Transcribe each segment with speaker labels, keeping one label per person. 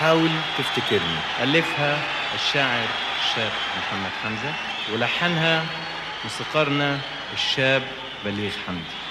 Speaker 1: حاول تفتكرني.
Speaker 2: ألفها الشاعر الشاب محمد حمزة ولحنها موسيقارنا الشاب بليغ حمدي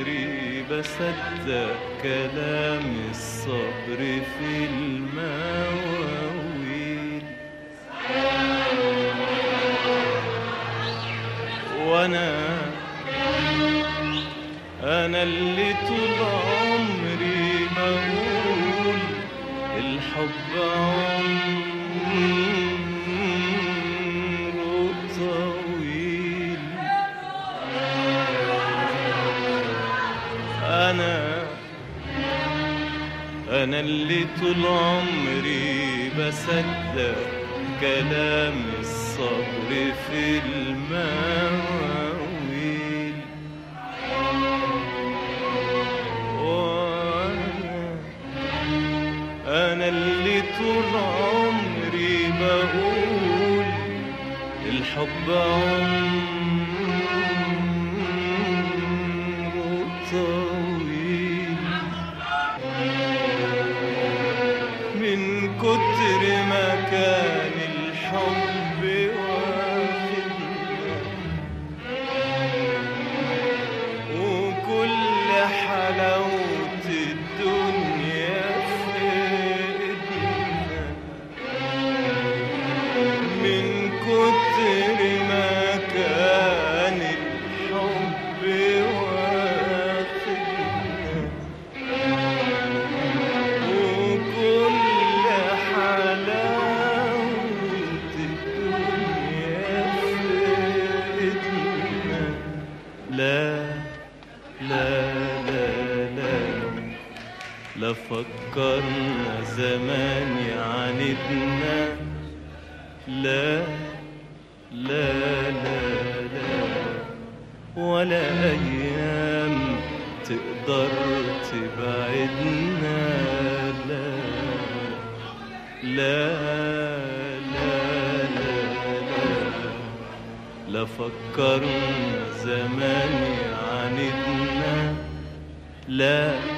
Speaker 2: عمري بصدق كلام الصبر في المواويل. وأنا أنا اللي طول عمري بقول الحب عمره أنا اللي طول عمري بصدق كلام الصبر في المواويل. وأنا أنا اللي طول عمري بقول الحب عمره فكرنا زمان يعاندنا. لا لا لا لا. ولا أيام تقدر تبعدنا. لا لا لا لا لا. لا فكرنا زمان يعاندنا. لا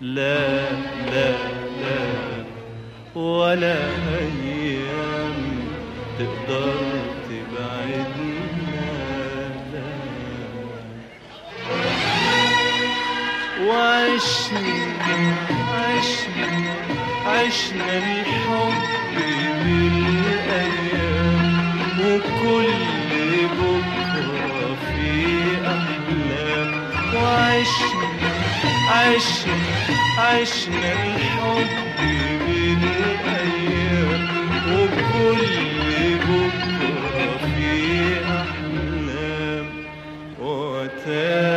Speaker 2: لا لا لا ولا أيام تقدر تبعدنا لا. وعشنا عشنا عشنا الحب بالأيام وكل بكرة في أحلام. وعشنا عشنا عشنا الحب بالأيام وكل بكرة في أحلام وتاري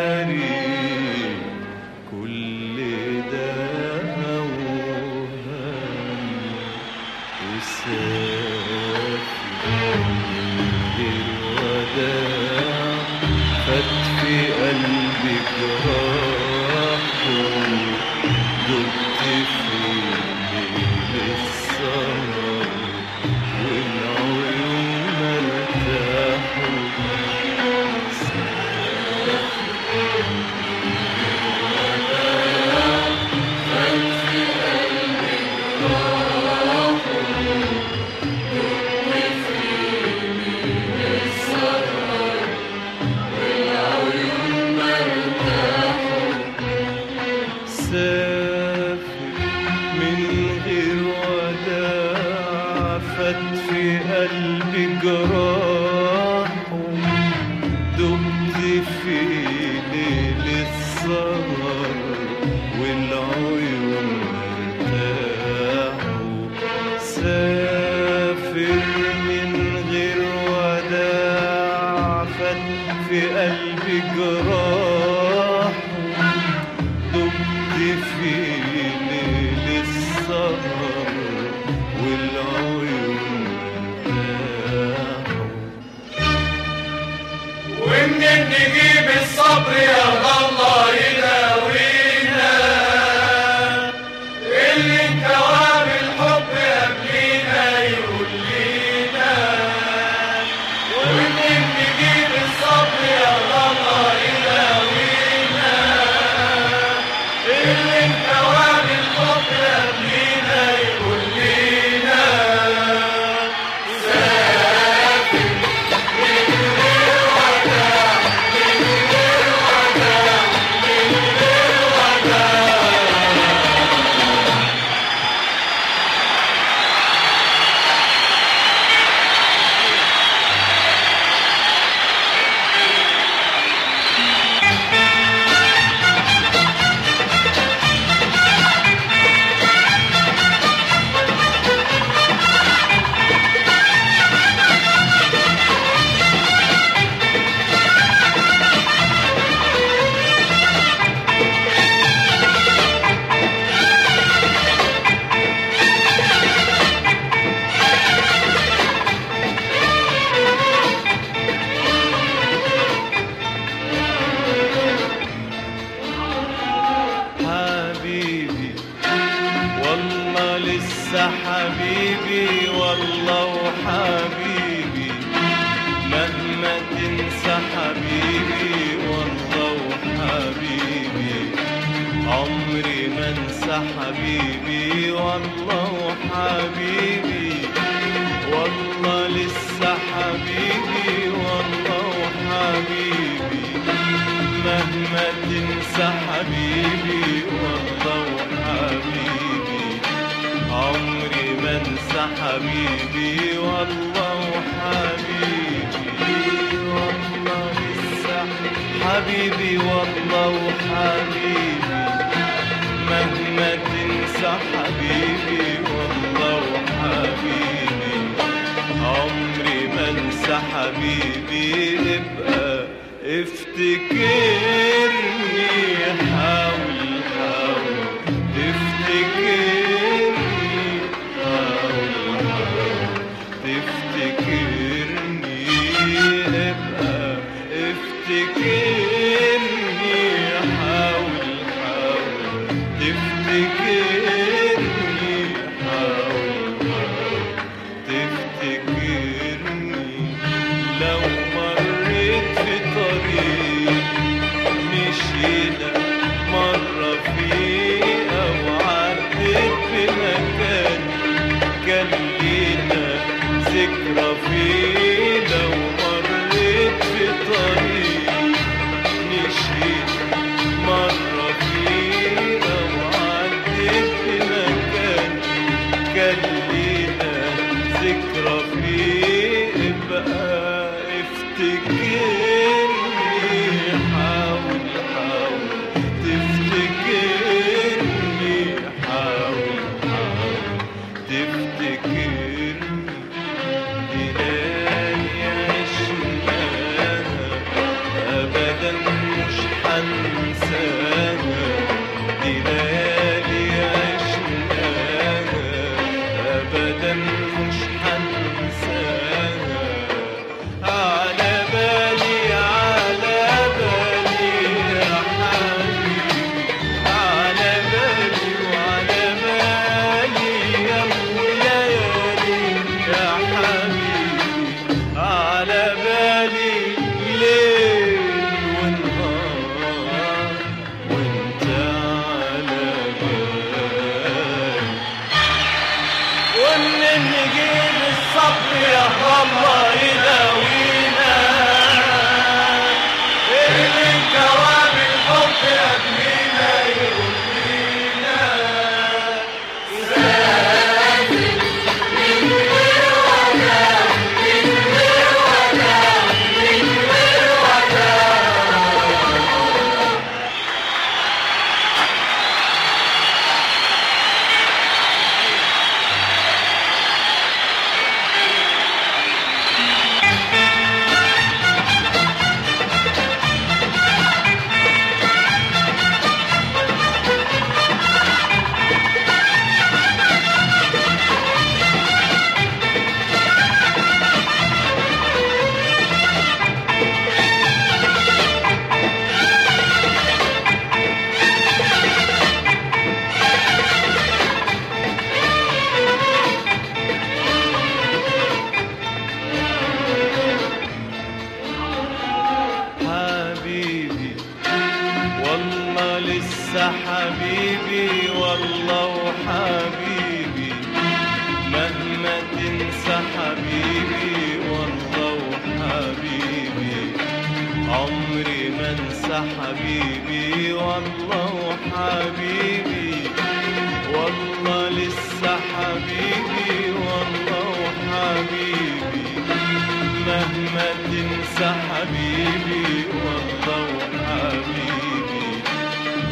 Speaker 2: حبيبي والله وحبيبي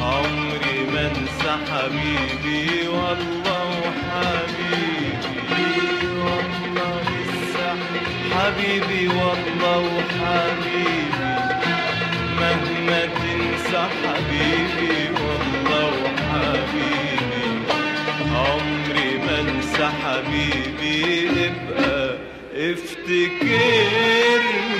Speaker 2: عمري ما انسى حبيبي والله وحبيبي والله لسه حبيبي والله وحبيبي مهما تنسى حبيبي والله وحبيبي عمري ما انسى حبيبي. ابقى افتكرني.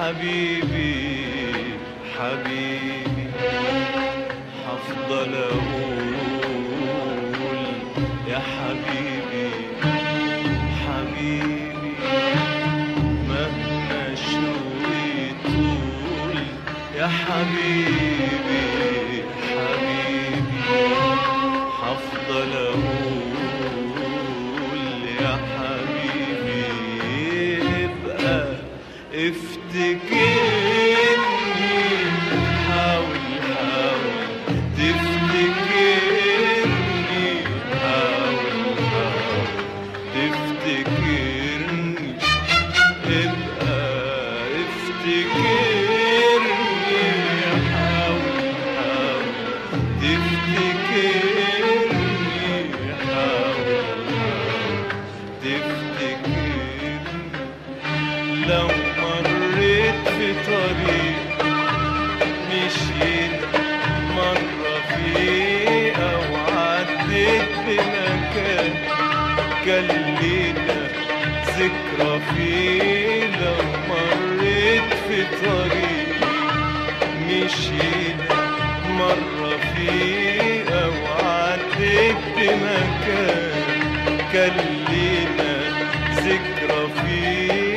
Speaker 2: حبيبي. ليلة مرة فيها وعديت بمكان كان لينا ذكرى فيه.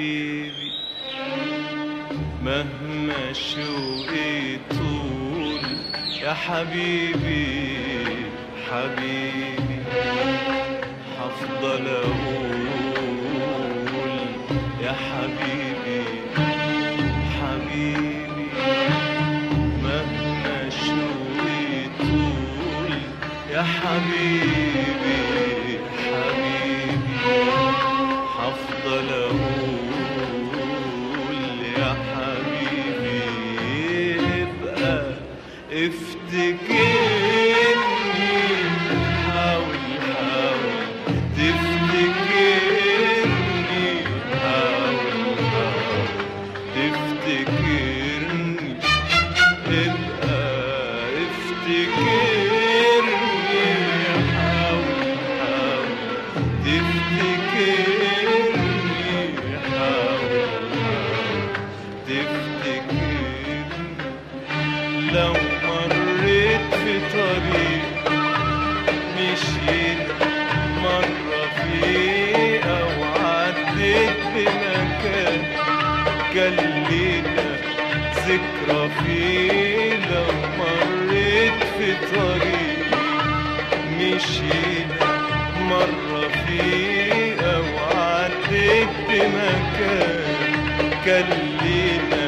Speaker 2: حبيبي مهما شوقي طول يا حبيبي حبيبي حفضل أقول تفتكرني حاول حاول تفتكرني حاول حاول تفتكرني ابقى افتكرني حاول حاول تفتكرني حاول حاول تفتكرني لو في طريق مشيت مرة فيها وعديت بمكان كان لينا ذكرى فيه لو مريت في طريق مشينا مرة فيها وعديت بمكان كان لينا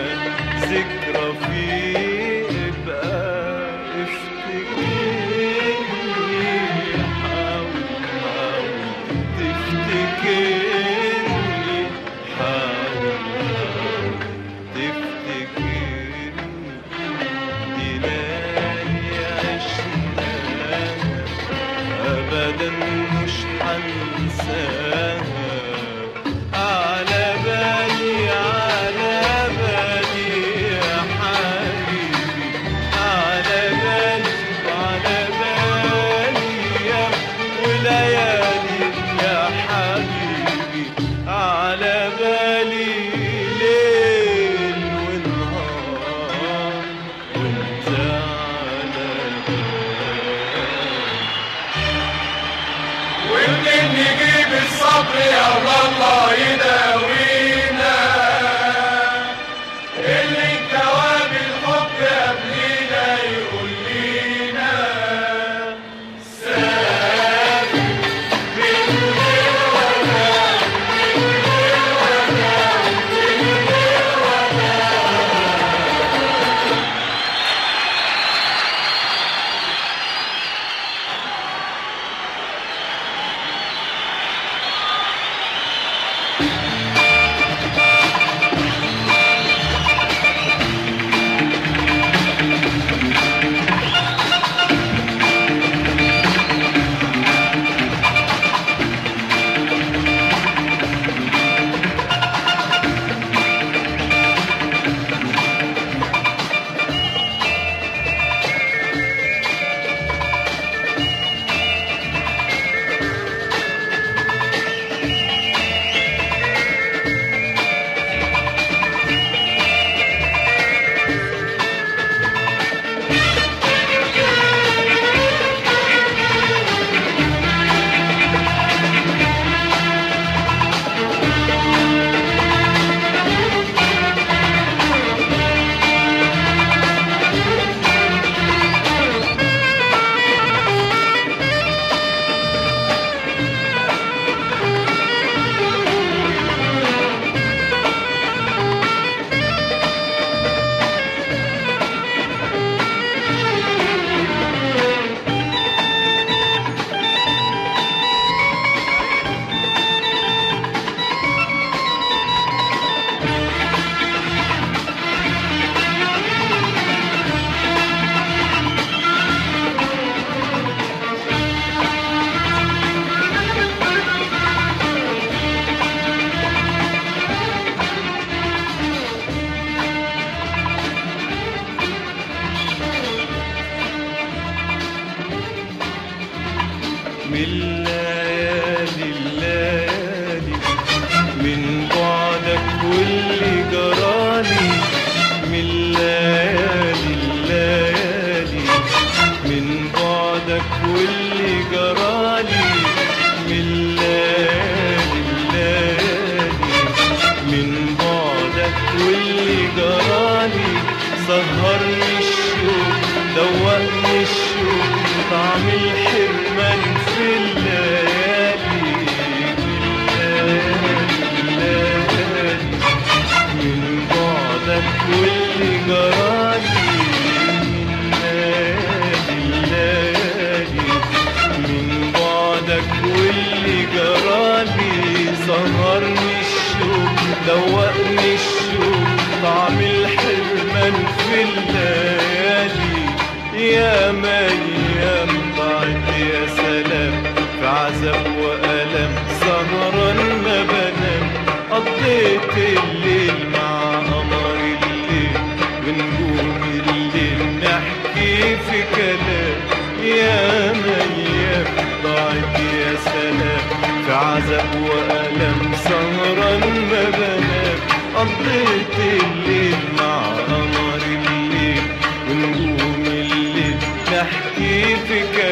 Speaker 2: Mystic. Uh,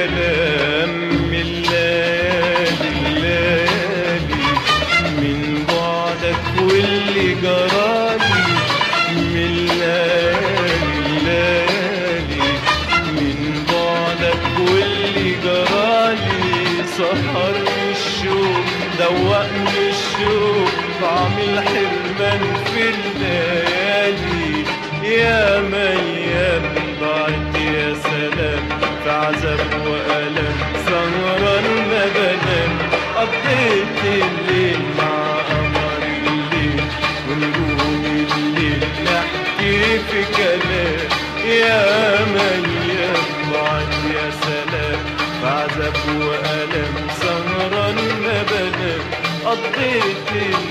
Speaker 2: triste.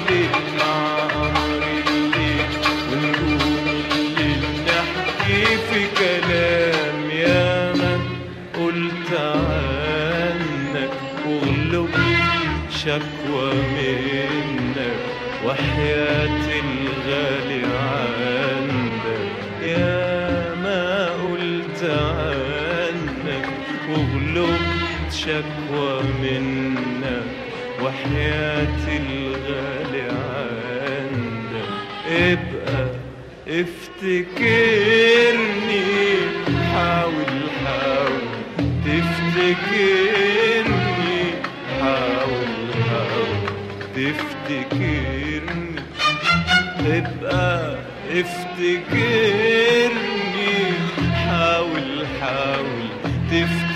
Speaker 2: تفتكرني حاول حاول. تفتكرني حاول حاول. تفتكرني. ابقى افتكرني حاول حاول. تفتكرني.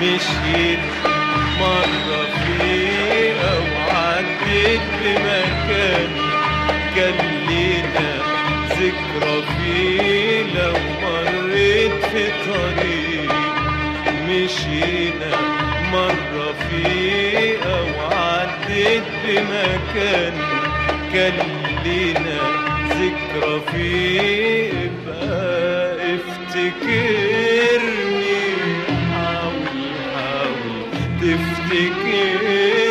Speaker 2: مشيت مرة فيها وعديت بمكان. كان لينا ذكرى فيه لو مريت في طريق. مشينا مرة فيها وعديت بمكان. كان لينا ذكرى فيه بقى افتكر दिखे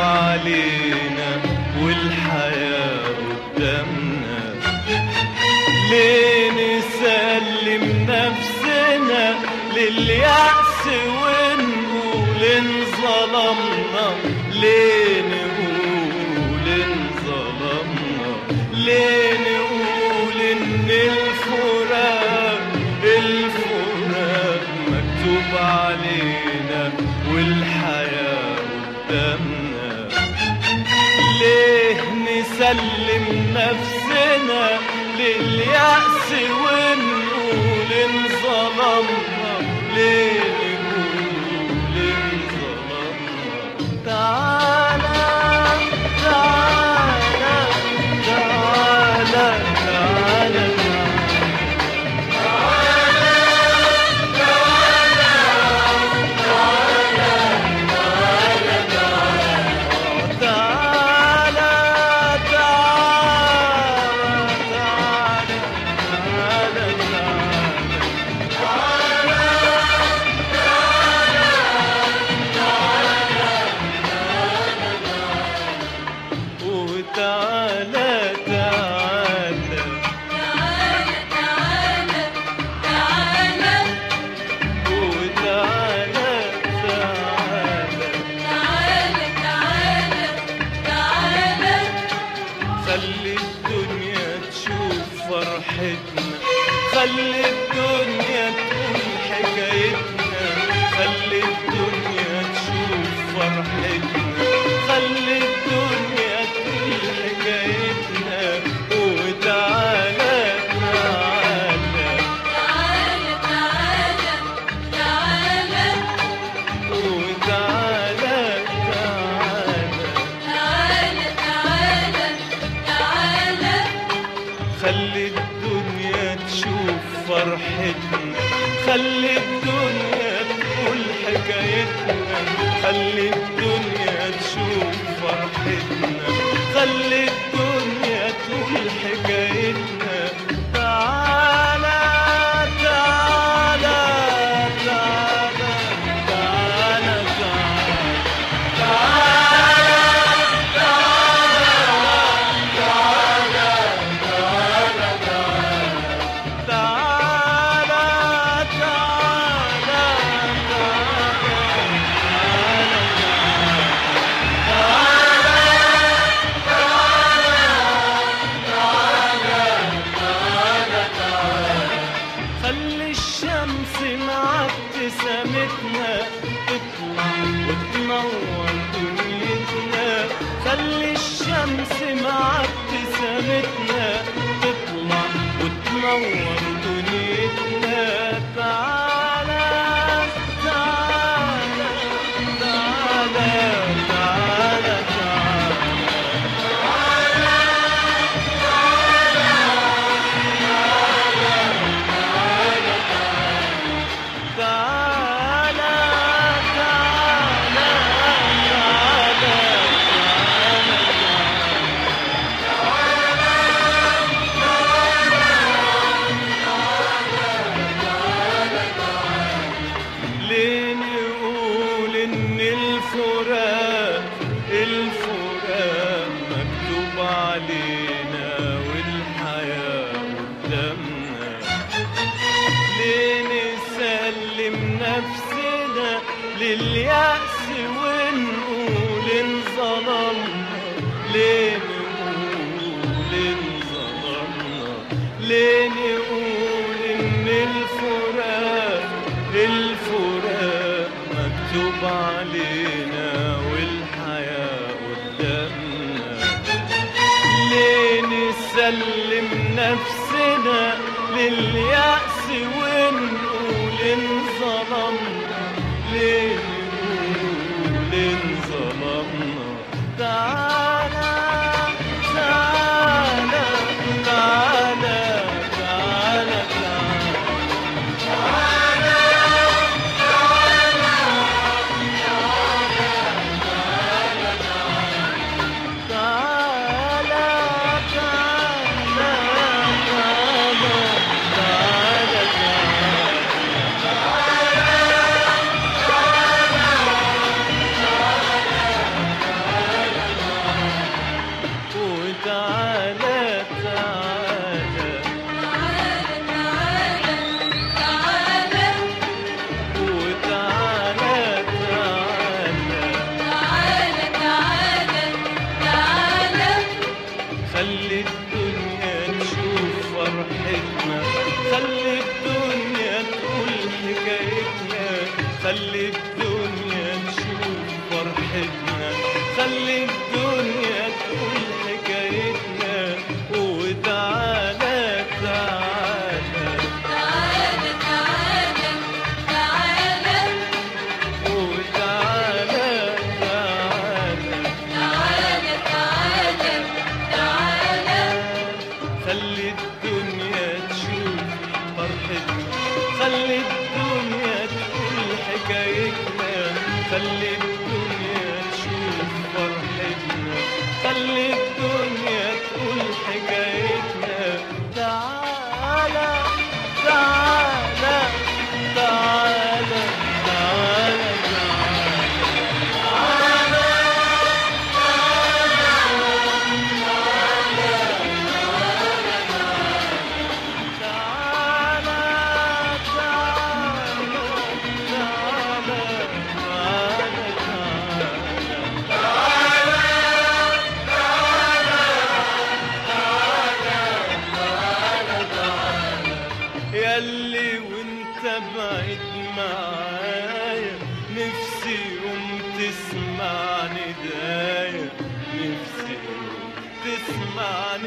Speaker 2: علينا والحياة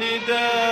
Speaker 2: hidayah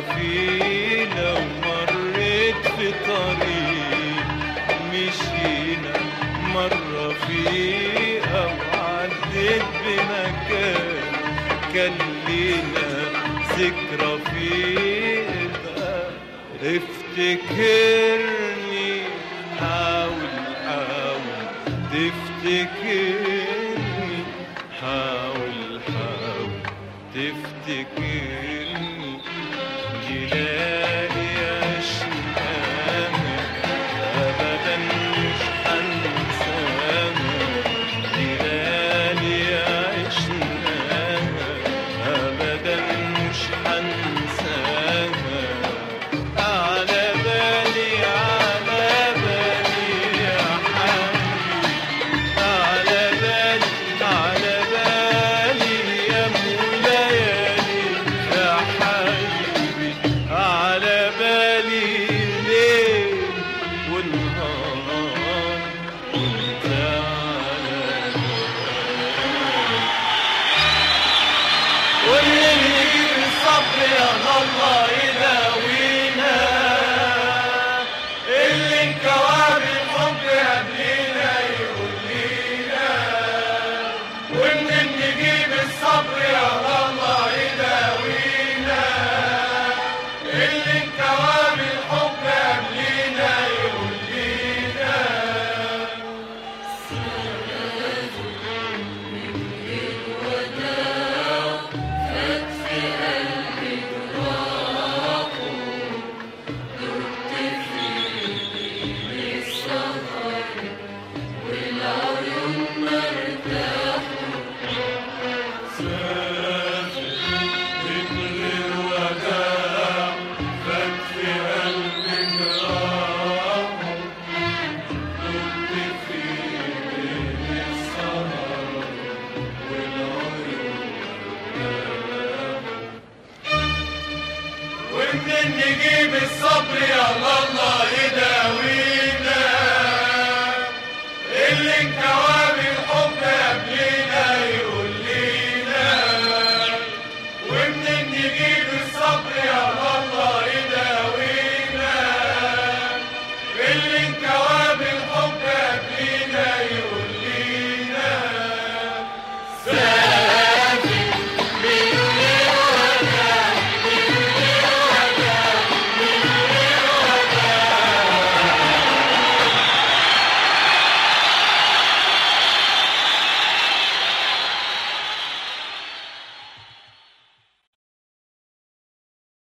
Speaker 2: تعرفي لو في طريق مشينا مرة بمكان كان لينا ذكرى
Speaker 1: افتكر